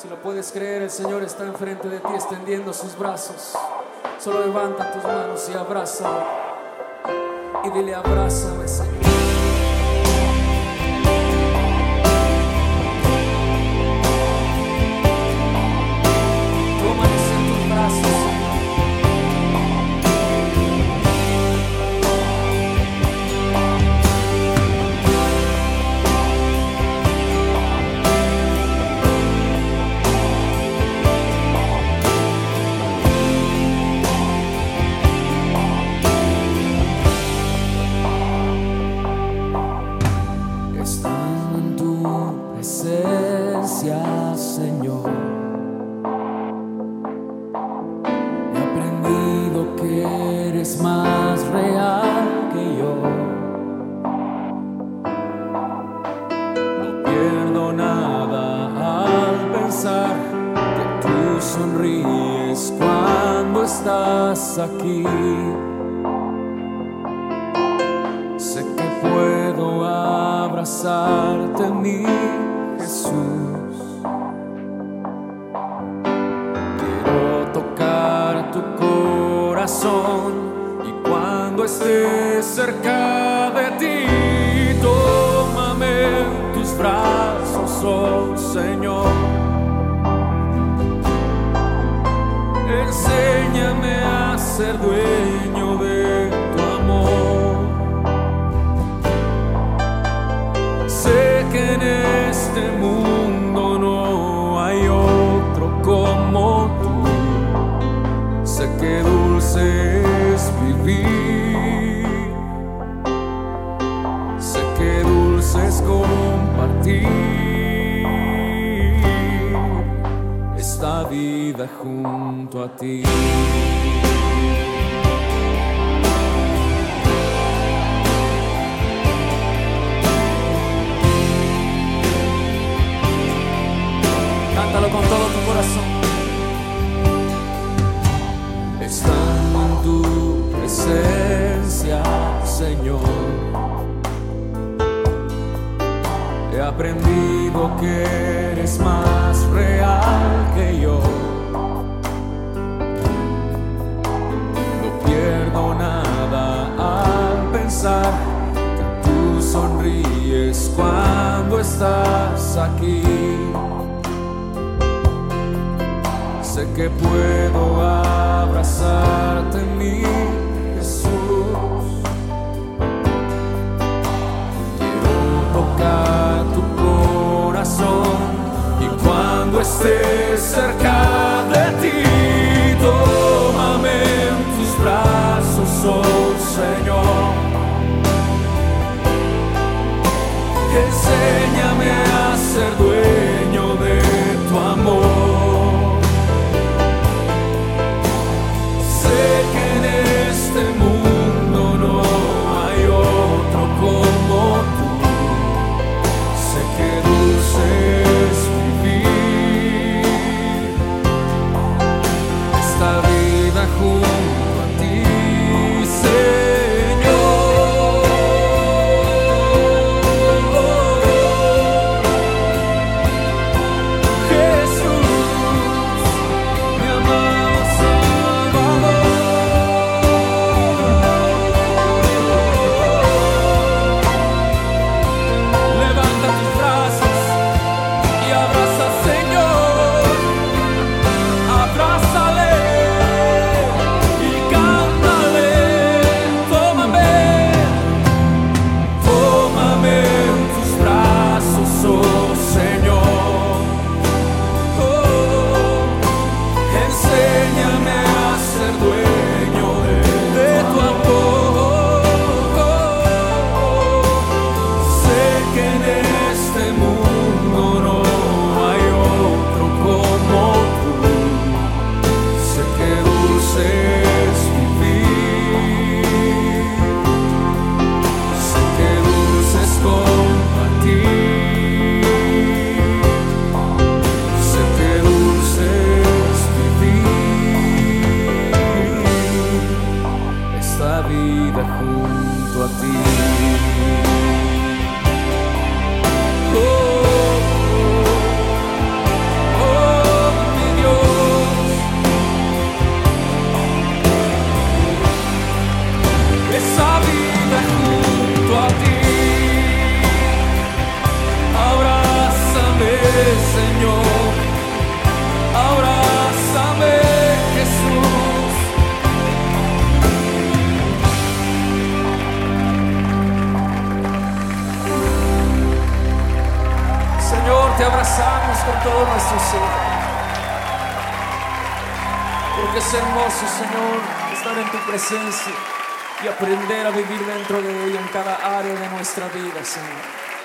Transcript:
Si lo puedes creer, el Señor está enfrente de ti extendiendo sus brazos. Solo levanta tus manos y abrázalo. Y dile, abrázame, Señor. Tu presencia, Señor, he aprendido que eres más real que yo. No pierdo nada al pensar que tú sonríes cuando estás aquí. Sé que puedo abrazarte, mi Jesús. Quiero tocar tu corazón y cuando esté cerca de ti, tómame tus brazos, oh Señor. Enséñame a ser dueño esta vida junto a ti. Aprendido que eres más real que yo. No pierdo nada al pensar que tú sonríes cuando estás aquí. Sé que puedo abrazarte, cerca de ti, tómame en tus brazos, oh Señor. Enséñame a ser dueño be todo nuestro ser. Porque es hermoso, Señor, estar en tu presencia y aprender a vivir dentro de ella en cada área de nuestra vida, Señor.